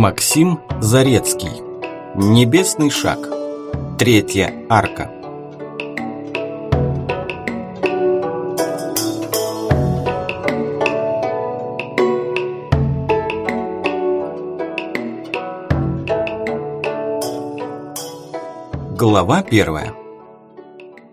Максим Зарецкий. Небесный шаг. Третья арка. Глава первая.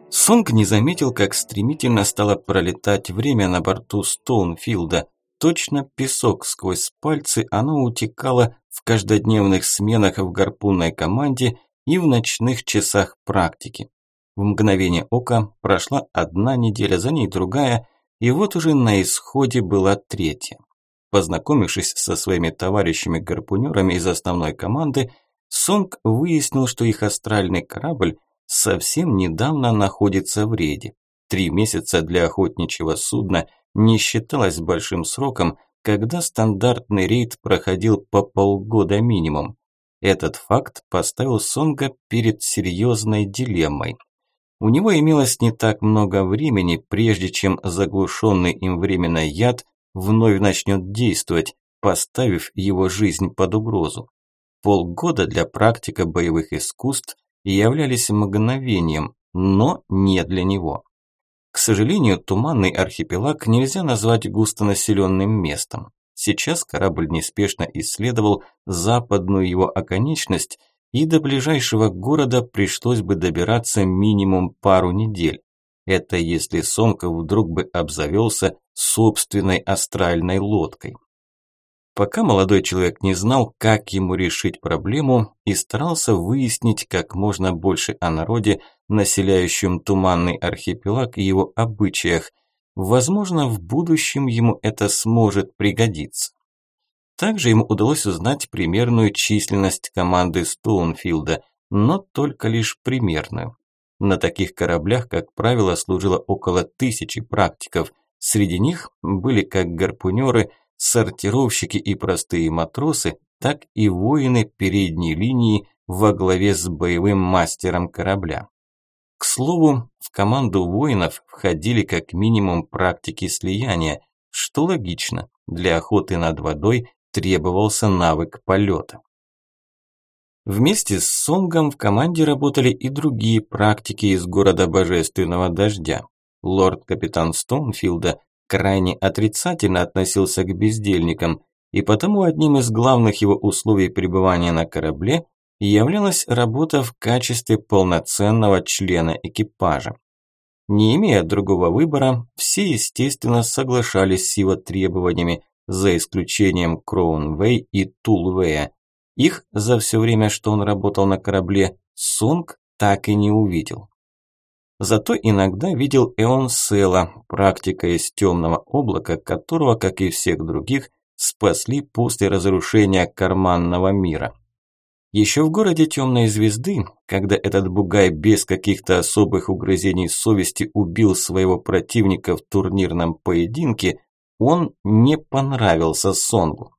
Сонг не заметил, как стремительно стало пролетать время на борту Стоунфилда. Точно песок сквозь пальцы оно утекало в каждодневных сменах в гарпунной команде и в ночных часах практики. В мгновение ока прошла одна неделя, за ней другая, и вот уже на исходе была третья. Познакомившись со своими товарищами-гарпунерами из основной команды, Сонг выяснил, что их астральный корабль совсем недавно находится в рейде. Три месяца для охотничьего судна не считалось большим сроком, когда стандартный рейд проходил по полгода минимум. Этот факт поставил Сонга перед серьезной дилеммой. У него имелось не так много времени, прежде чем заглушенный им временно яд вновь начнет действовать, поставив его жизнь под угрозу. Полгода для практика боевых искусств являлись мгновением, но не для него. Сожалению, туманный архипелаг нельзя назвать густонаселенным местом. Сейчас корабль неспешно исследовал западную его оконечность, и до ближайшего города пришлось бы добираться минимум пару недель. Это если Сомков вдруг бы обзавелся собственной астральной лодкой. Пока молодой человек не знал, как ему решить проблему и старался выяснить как можно больше о народе, населяющем туманный архипелаг и его обычаях. Возможно, в будущем ему это сможет пригодиться. Также ему удалось узнать примерную численность команды Стоунфилда, но только лишь примерную. На таких кораблях, как правило, служило около тысячи практиков. Среди них были как гарпунеры – сортировщики и простые матросы, так и воины передней линии во главе с боевым мастером корабля. К слову, в команду воинов входили как минимум практики слияния, что логично, для охоты над водой требовался навык полета. Вместе с Сонгом в команде работали и другие практики из города Божественного Дождя. Лорд-капитан Стоунфилда крайне отрицательно относился к бездельникам, и потому одним из главных его условий пребывания на корабле являлась работа в качестве полноценного члена экипажа. Не имея другого выбора, все, естественно, соглашались с его требованиями, за исключением Кроунвей и Тулвея. Их за все время, что он работал на корабле, Сунг так и не увидел. Зато иногда видел Эон Села, практика из темного облака, которого, как и всех других, спасли после разрушения карманного мира. Еще в городе Темной Звезды, когда этот бугай без каких-то особых угрызений совести убил своего противника в турнирном поединке, он не понравился Сонгу.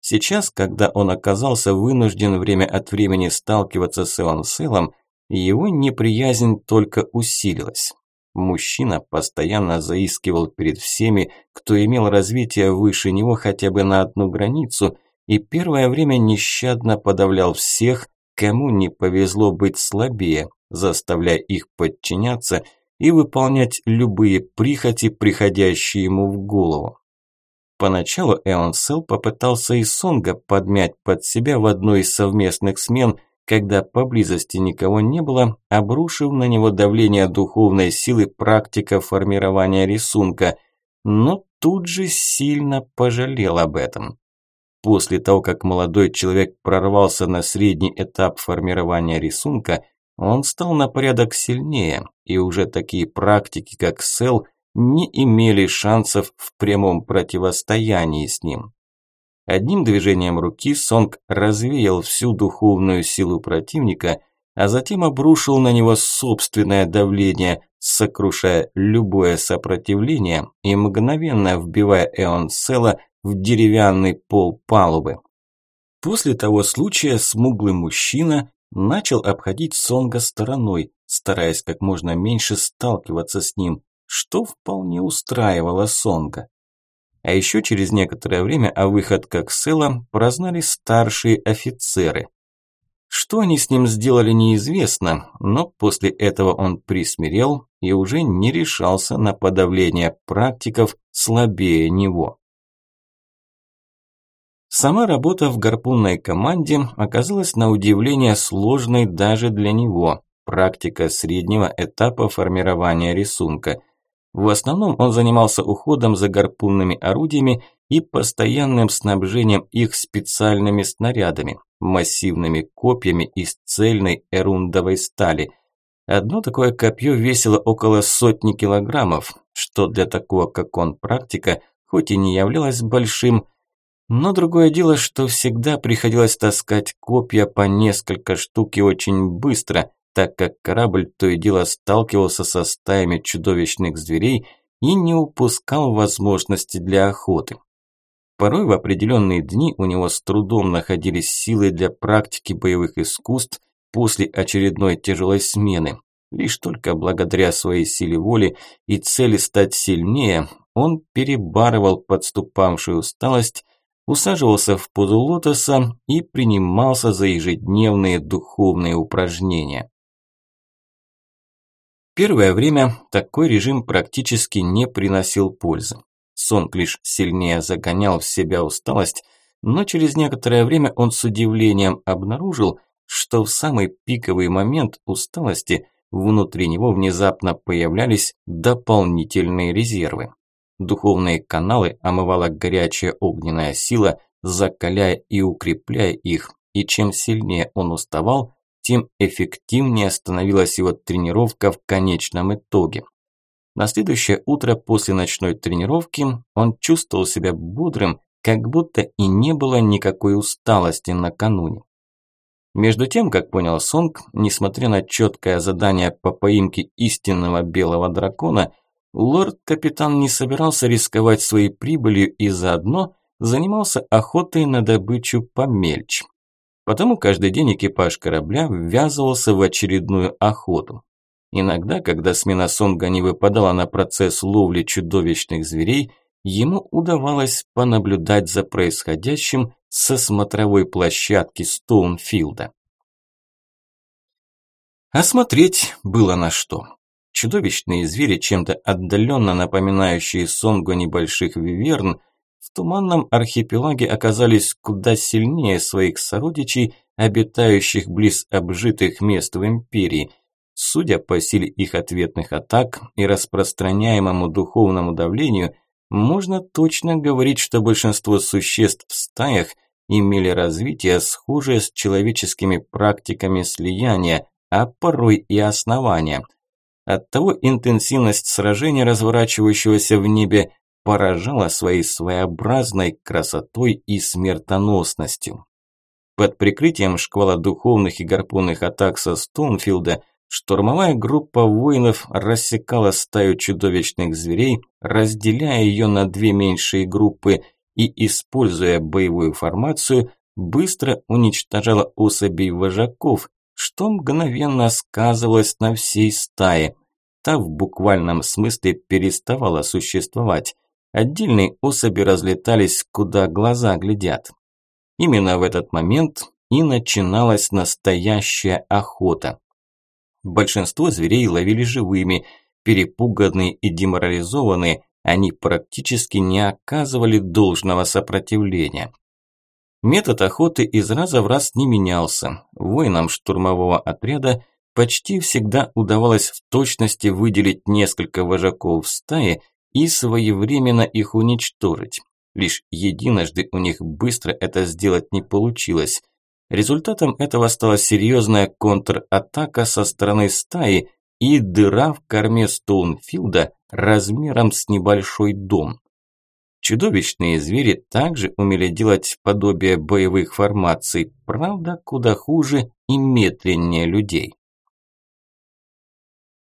Сейчас, когда он оказался вынужден время от времени сталкиваться с Эон Селом, его неприязнь только усилилась. Мужчина постоянно заискивал перед всеми, кто имел развитие выше него хотя бы на одну границу, и первое время нещадно подавлял всех, кому не повезло быть слабее, заставляя их подчиняться и выполнять любые прихоти, приходящие ему в голову. Поначалу Эонсел попытался и Сонга подмять под себя в одной из совместных смен – когда поблизости никого не было, обрушив на него давление духовной силы практика формирования рисунка, но тут же сильно пожалел об этом. После того, как молодой человек прорвался на средний этап формирования рисунка, он стал на порядок сильнее, и уже такие практики, как Сел, не имели шансов в прямом противостоянии с ним. Одним движением руки Сонг развеял всю духовную силу противника, а затем обрушил на него собственное давление, сокрушая любое сопротивление и мгновенно вбивая Эон Села в деревянный пол палубы. После того случая смуглый мужчина начал обходить Сонга стороной, стараясь как можно меньше сталкиваться с ним, что вполне устраивало Сонга. А еще через некоторое время о выходках Сэла прознали старшие офицеры. Что они с ним сделали, неизвестно, но после этого он присмирел и уже не решался на подавление практиков слабее него. Сама работа в гарпунной команде оказалась на удивление сложной даже для него. Практика среднего этапа формирования рисунка – в основном он занимался уходом за гарпунными орудиями и постоянным снабжением их специальными снарядами, массивными копьями из цельной эрундовой стали. Одно такое копье весило около сотни килограммов, что для такого, как он, практика, хоть и не являлось большим, но другое дело, что всегда приходилось таскать копья по несколько штук и очень быстро, так как корабль то и дело сталкивался со стаями чудовищных зверей и не упускал возможности для охоты. Порой в определенные дни у него с трудом находились силы для практики боевых искусств после очередной тяжелой смены. Лишь только благодаря своей силе воли и цели стать сильнее, он перебарывал подступавшую усталость, усаживался в позу лотоса и принимался за ежедневные духовные упражнения. Первое время такой режим практически не приносил пользы. Сонг лишь сильнее загонял в себя усталость, но через некоторое время он с удивлением обнаружил, что в самый пиковый момент усталости внутри него внезапно появлялись дополнительные резервы. Духовные каналы омывала горячая огненная сила, закаляя и укрепляя их, и чем сильнее он уставал, тем эффективнее становилась его тренировка в конечном итоге. На следующее утро после ночной тренировки он чувствовал себя бодрым, как будто и не было никакой усталости накануне. Между тем, как понял Сонг, несмотря на четкое задание по поимке истинного белого дракона, лорд-капитан не собирался рисковать своей прибылью и заодно занимался охотой на добычу помельче. Потому каждый день экипаж корабля ввязывался в очередную охоту. Иногда, когда смена Сонга не выпадала на процесс ловли чудовищных зверей, ему удавалось понаблюдать за происходящим со смотровой площадки Стоунфилда. Осмотреть было на что. Чудовищные звери, чем-то отдаленно напоминающие Сонгу небольших виверн, в туманном архипелаге оказались куда сильнее своих сородичей, обитающих близ обжитых мест в империи. Судя по силе их ответных атак и распространяемому духовному давлению, можно точно говорить, что большинство существ в стаях имели развитие, схожее с человеческими практиками слияния, а порой и основания. Оттого интенсивность сражения, разворачивающегося в небе, поражала своей своеобразной красотой и смертоносностью. Под прикрытием шквала духовных и гарпунных атак со Стоунфилда штурмовая группа воинов рассекала стаю чудовищных зверей, разделяя ее на две меньшие группы и, используя боевую формацию, быстро уничтожала особей вожаков, что мгновенно сказывалось на всей стае. Та в буквальном смысле переставала существовать. Отдельные особи разлетались, куда глаза глядят. Именно в этот момент и начиналась настоящая охота. Большинство зверей ловили живыми, перепуганные и деморализованные, они практически не оказывали должного сопротивления. Метод охоты из раза в раз не менялся. Воинам штурмового отряда почти всегда удавалось в точности выделить несколько вожаков в стае и своевременно их уничтожить. Лишь единожды у них быстро это сделать не получилось. Результатом этого стала серьезная контратака со стороны стаи и дыра в корме Стоунфилда размером с небольшой дом. Чудовищные звери также умели делать подобие боевых формаций, правда, куда хуже и медленнее людей.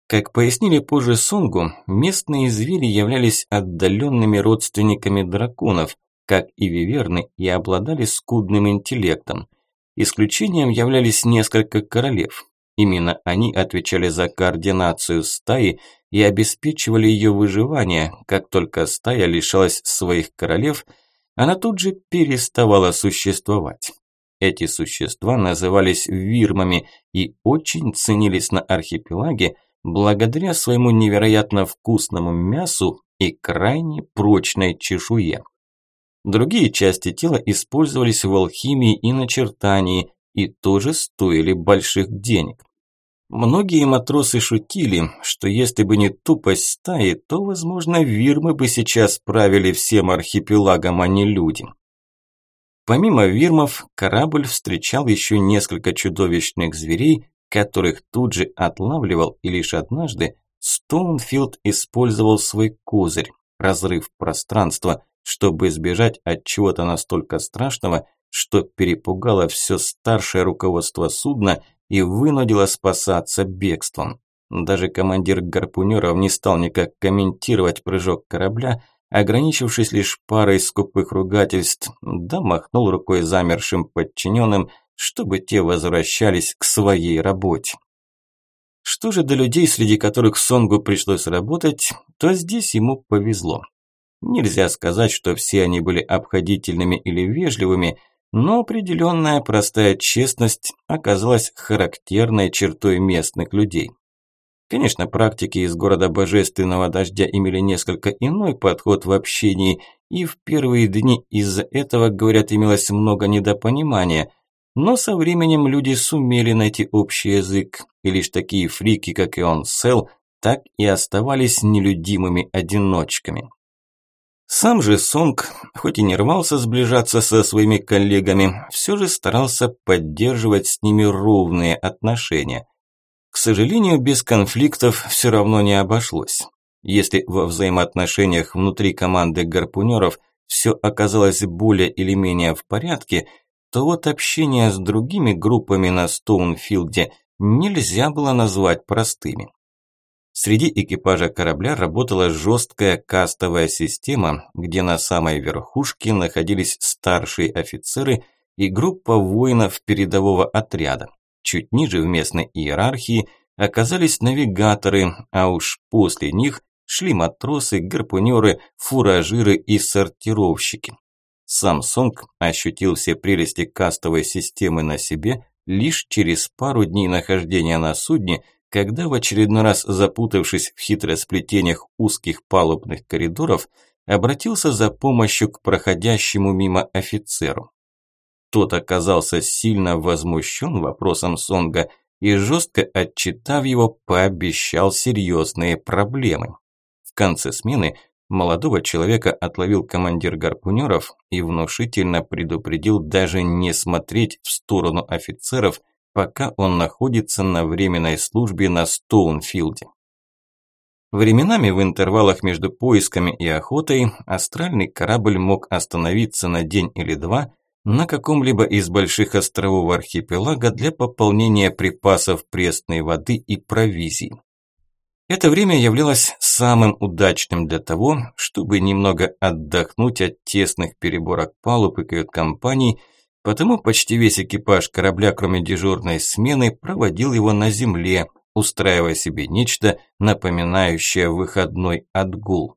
Как пояснили позже Сонгу, местные звери являлись отдаленными родственниками драконов, как и виверны, и обладали скудным интеллектом. Исключением являлись несколько королев. Именно они отвечали за координацию стаи и обеспечивали ее выживание. Как только стая лишалась своих королев, она тут же переставала существовать. Эти существа назывались вирмами и очень ценились на архипелаге благодаря своему невероятно вкусному мясу и крайне прочной чешуе. Другие части тела использовались в алхимии и начертании и тоже стоили больших денег. Многие матросы шутили, что если бы не тупость стаи, то, возможно, вирмы бы сейчас правили всем архипелагом, а не люди. Помимо вирмов, корабль встречал еще несколько чудовищных зверей, которых тут же отлавливал, и лишь однажды Стоунфилд использовал свой козырь – разрыв пространства, чтобы избежать от чего-то настолько страшного, что перепугало все старшее руководство судна и вынудило спасаться бегством. Даже командир гарпунеров не стал никак комментировать прыжок корабля, ограничившись лишь парой скупых ругательств, да махнул рукой замершим подчиненным, чтобы те возвращались к своей работе. Что же до людей, среди которых Сонгу пришлось работать, то здесь ему повезло. Нельзя сказать, что все они были обходительными или вежливыми, но определенная простая честность оказалась характерной чертой местных людей. Конечно, практики из города Божественного Дождя имели несколько иной подход в общении, и в первые дни из-за этого, говорят, имелось много недопонимания, но со временем люди сумели найти общий язык, и лишь такие фрики, как и он Сел, так и оставались нелюдимыми одиночками. Сам же Сонг, хоть и не рвался сближаться со своими коллегами, все же старался поддерживать с ними ровные отношения. К сожалению, без конфликтов все равно не обошлось. Если во взаимоотношениях внутри команды гарпунеров все оказалось более или менее в порядке, то вот общение с другими группами на Стоунфилде нельзя было назвать простыми. Среди экипажа корабля работала жесткая кастовая система, где на самой верхушке находились старшие офицеры и группа воинов передового отряда. Чуть ниже в местной иерархии оказались навигаторы, а уж после них шли матросы, гарпунеры, фуражиры и сортировщики. Сонг ощутил все прелести кастовой системы на себе лишь через пару дней нахождения на судне – когда в очередной раз запутавшись в хитросплетениях узких палубных коридоров, обратился за помощью к проходящему мимо офицеру. Тот оказался сильно возмущен вопросом Сонга и, жестко отчитав его, пообещал серьезные проблемы. В конце смены молодого человека отловил командир гарпунеров и внушительно предупредил даже не смотреть в сторону офицеров – пока он находится на временной службе на Стоунфилде. Временами в интервалах между поисками и охотой астральный корабль мог остановиться на день или два на каком-либо из больших островов архипелага для пополнения припасов пресной воды и провизии. Это время являлось самым удачным для того, чтобы немного отдохнуть от тесных переборок палуб и кают-компаний – Потому почти весь экипаж корабля, кроме дежурной смены, проводил его на земле, устраивая себе нечто, напоминающее выходной отгул.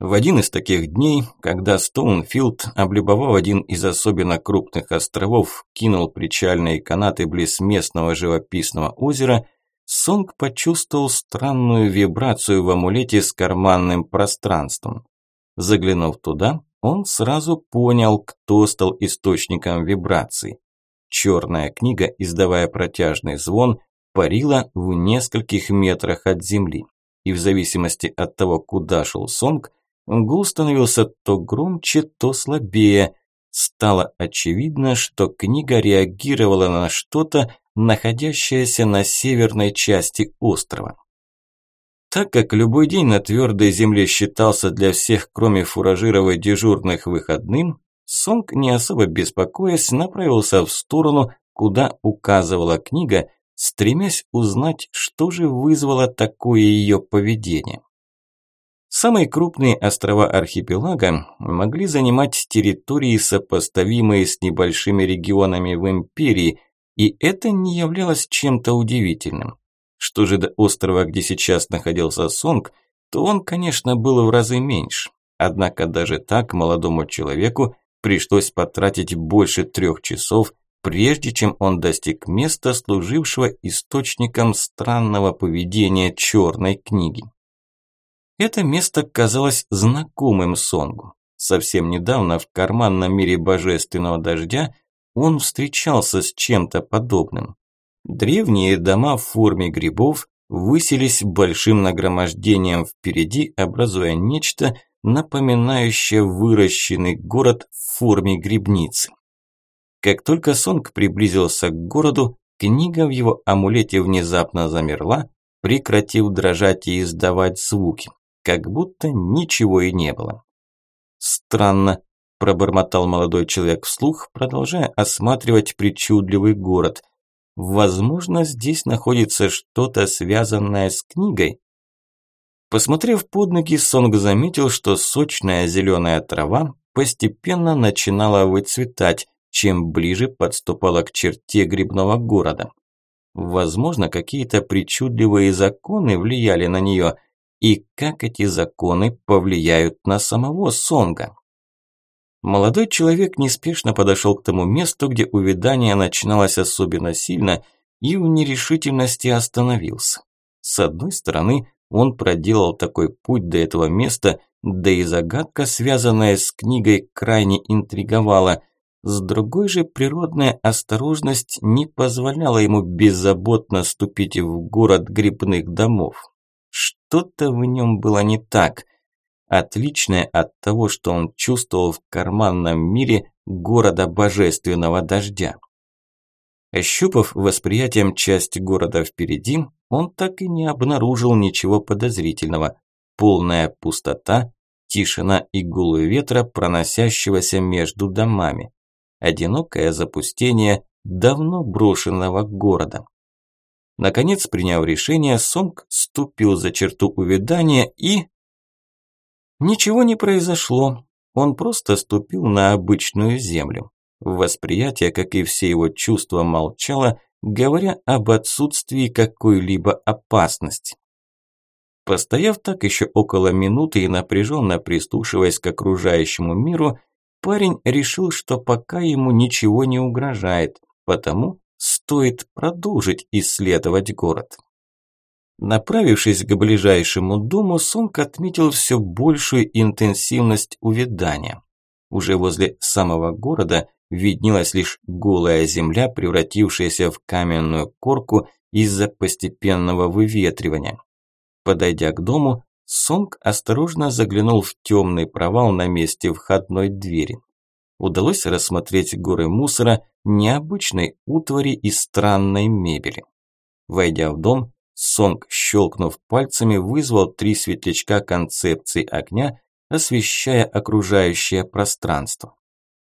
В один из таких дней, когда Стоунфилд, облюбовав один из особенно крупных островов, кинул причальные канаты близ местного живописного озера, Сонг почувствовал странную вибрацию в амулете с карманным пространством. Заглянув туда, он сразу понял, кто стал источником вибраций. Черная книга, издавая протяжный звон, парила в нескольких метрах от земли. И в зависимости от того, куда шел Сонг, гул становился то громче, то слабее. Стало очевидно, что книга реагировала на что-то, находящееся на северной части острова. Так как любой день на твердой земле считался для всех, кроме фуражиров и дежурных, выходным, Сонг, не особо беспокоясь, направился в сторону, куда указывала книга, стремясь узнать, что же вызвало такое ее поведение. Самые крупные острова архипелага могли занимать территории, сопоставимые с небольшими регионами в империи, И это не являлось чем-то удивительным. Что же до острова, где сейчас находился Сонг, то он, конечно, был в разы меньше. Однако даже так молодому человеку пришлось потратить больше трех часов, прежде чем он достиг места, служившего источником странного поведения черной книги. Это место казалось знакомым Сонгу. Совсем недавно в карманном мире божественного дождя он встречался с чем-то подобным. Древние дома в форме грибов высились большим нагромождением впереди, образуя нечто, напоминающее выращенный город в форме грибницы. Как только Сонг приблизился к городу, книга в его амулете внезапно замерла, прекратив дрожать и издавать звуки, как будто ничего и не было. Странно, пробормотал молодой человек вслух, продолжая осматривать причудливый город. Возможно, здесь находится что-то связанное с книгой. Посмотрев под ноги, Сонг заметил, что сочная зеленая трава постепенно начинала выцветать, чем ближе подступала к черте грибного города. Возможно, какие-то причудливые законы влияли на нее, и как эти законы повлияют на самого Сонга. Молодой человек неспешно подошел к тому месту, где увядание начиналось особенно сильно, и в нерешительности остановился. С одной стороны, он проделал такой путь до этого места, да и загадка, связанная с книгой, крайне интриговала. С другой же, природная осторожность не позволяла ему беззаботно ступить в город грибных домов. Что-то в нем было не так – отличное от того, что он чувствовал в карманном мире города божественного дождя. Ощупав восприятием часть города впереди, он так и не обнаружил ничего подозрительного. Полная пустота, тишина и гул ветра, проносящегося между домами. Одинокое запустение давно брошенного города. Наконец, приняв решение, Сонг ступил за черту увядания и Ничего не произошло, он просто ступил на обычную землю. Восприятие, как и все его чувства, молчало, говоря об отсутствии какой-либо опасности. Постояв так еще около минуты и напряженно прислушиваясь к окружающему миру, парень решил, что пока ему ничего не угрожает, потому стоит продолжить исследовать город. Направившись к ближайшему дому, Сонг отметил все большую интенсивность увядания. Уже возле самого города виднелась лишь голая земля, превратившаяся в каменную корку из-за постепенного выветривания. Подойдя к дому, Сонг осторожно заглянул в темный провал на месте входной двери. Удалось рассмотреть горы мусора, необычной утвари и странной мебели. Войдя в дом, Сонг, щелкнув пальцами, вызвал три светлячка концепции огня, освещая окружающее пространство.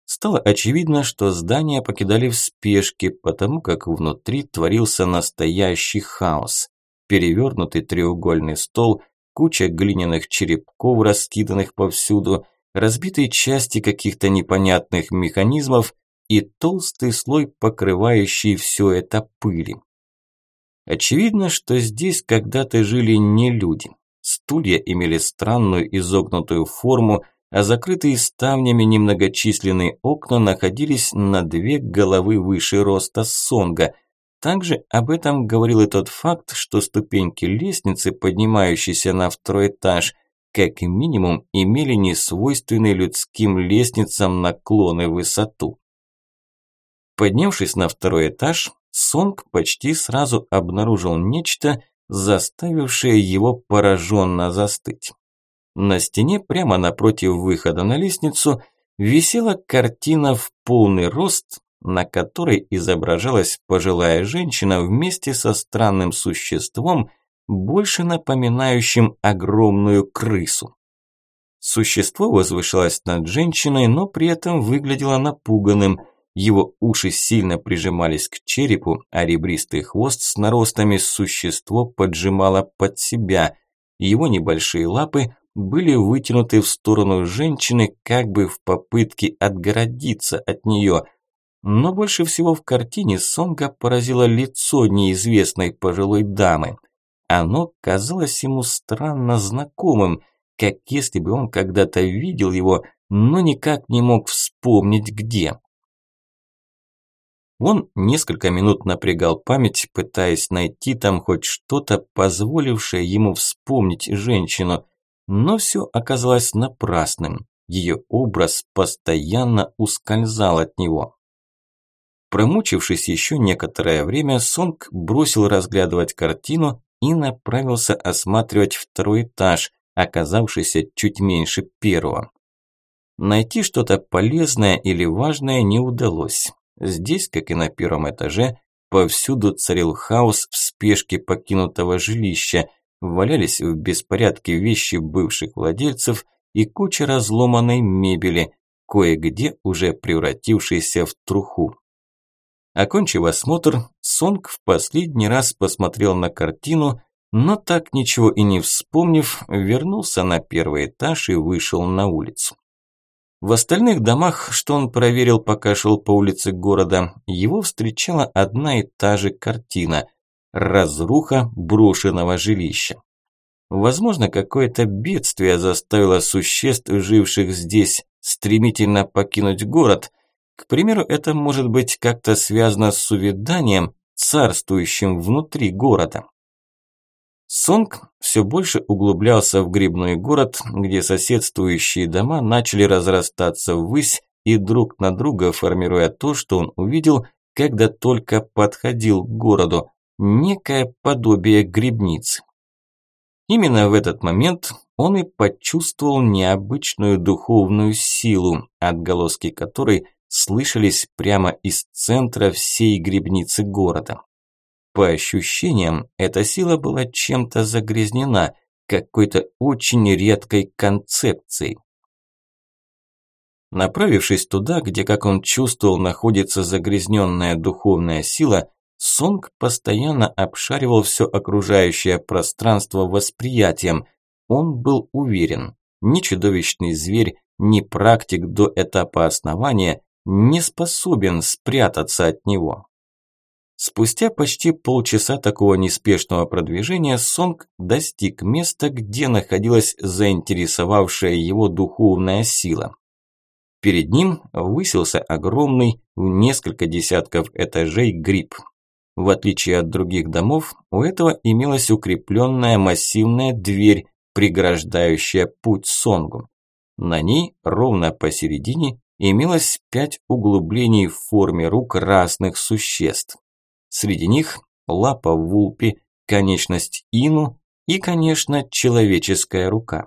Стало очевидно, что здание покидали в спешке, потому как внутри творился настоящий хаос. Перевернутый треугольный стол, куча глиняных черепков, раскиданных повсюду, разбитые части каких-то непонятных механизмов и толстый слой, покрывающий все это пыли. Очевидно, что здесь когда-то жили не люди. Стулья имели странную изогнутую форму, а закрытые ставнями немногочисленные окна находились на две головы выше роста Сонга. Также об этом говорил и тот факт, что ступеньки лестницы, поднимающиеся на второй этаж, как минимум имели несвойственные людским лестницам наклоны в высоту. Поднявшись на второй этаж, Сонг почти сразу обнаружил нечто, заставившее его пораженно застыть. На стене прямо напротив выхода на лестницу висела картина в полный рост, на которой изображалась пожилая женщина вместе со странным существом, больше напоминающим огромную крысу. Существо возвышалось над женщиной, но при этом выглядело напуганным – его уши сильно прижимались к черепу, а ребристый хвост с наростами существо поджимало под себя. Его небольшие лапы были вытянуты в сторону женщины, как бы в попытке отгородиться от нее. Но больше всего в картине Сонга поразило лицо неизвестной пожилой дамы. Оно казалось ему странно знакомым, как если бы он когда-то видел его, но никак не мог вспомнить где. Он несколько минут напрягал память, пытаясь найти там хоть что-то, позволившее ему вспомнить женщину, но все оказалось напрасным. Ее образ постоянно ускользал от него. Промучившись еще некоторое время, Сонг бросил разглядывать картину и направился осматривать второй этаж, оказавшийся чуть меньше первого. Найти что-то полезное или важное не удалось. Здесь, как и на первом этаже, повсюду царил хаос в спешке покинутого жилища, валялись в беспорядке вещи бывших владельцев и куча разломанной мебели, кое-где уже превратившейся в труху. Окончив осмотр, Сонг в последний раз посмотрел на картину, но так ничего и не вспомнив, вернулся на первый этаж и вышел на улицу. В остальных домах, что он проверил, пока шел по улице города, его встречала одна и та же картина – разруха брошенного жилища. Возможно, какое-то бедствие заставило существ, живших здесь, стремительно покинуть город. К примеру, это может быть как-то связано с увяданием, царствующим внутри города. Сонг все больше углублялся в грибной город, где соседствующие дома начали разрастаться ввысь и друг на друга, формируя то, что он увидел, когда только подходил к городу, некое подобие грибницы. Именно в этот момент он и почувствовал необычную духовную силу, отголоски которой слышались прямо из центра всей грибницы города. По ощущениям, эта сила была чем-то загрязнена, какой-то очень редкой концепцией. Направившись туда, где, как он чувствовал, находится загрязненная духовная сила, Сонг постоянно обшаривал все окружающее пространство восприятием. Он был уверен, ни чудовищный зверь, ни практик до этапа основания не способен спрятаться от него. Спустя почти полчаса такого неспешного продвижения Сонг достиг места, где находилась заинтересовавшая его духовная сила. Перед ним высился огромный, в несколько десятков этажей гриб. В отличие от других домов, у этого имелась укрепленная массивная дверь, преграждающая путь Сонгу. На ней, ровно посередине, имелось пять углублений в форме рук разных существ. Среди них лапа вулпи, конечность ину и, конечно, человеческая рука.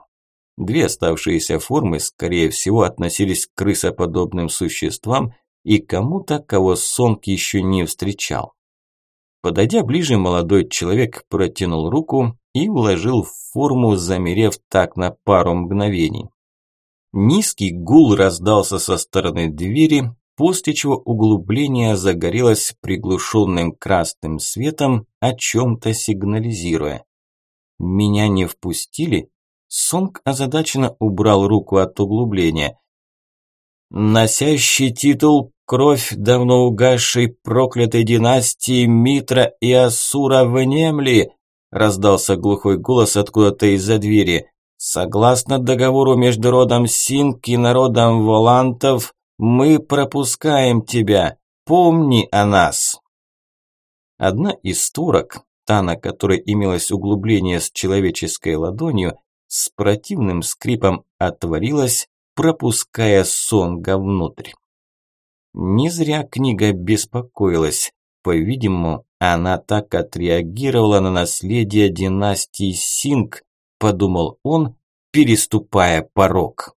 Две оставшиеся формы, скорее всего, относились к крысоподобным существам и кому-то, кого Сонг еще не встречал. Подойдя ближе, молодой человек протянул руку и вложил в форму, замерев так на пару мгновений. Низкий гул раздался со стороны двери, после чего углубление загорелось приглушенным красным светом, о чем-то сигнализируя. «Меня не впустили?» Сонг озадаченно убрал руку от углубления. «Носящий титул «Кровь давно угасшей проклятой династии Митра и Асура внемли!» раздался глухой голос откуда-то из-за двери. «Согласно договору между родом Синг и народом Волантов, мы пропускаем тебя. Помни о нас. Одна из створок, та, на которой имелось углубление с человеческой ладонью, с противным скрипом отворилась, пропуская Сонга внутрь. Не зря книга беспокоилась. По-видимому, она так отреагировала на наследие династии Синг, подумал он, переступая порог.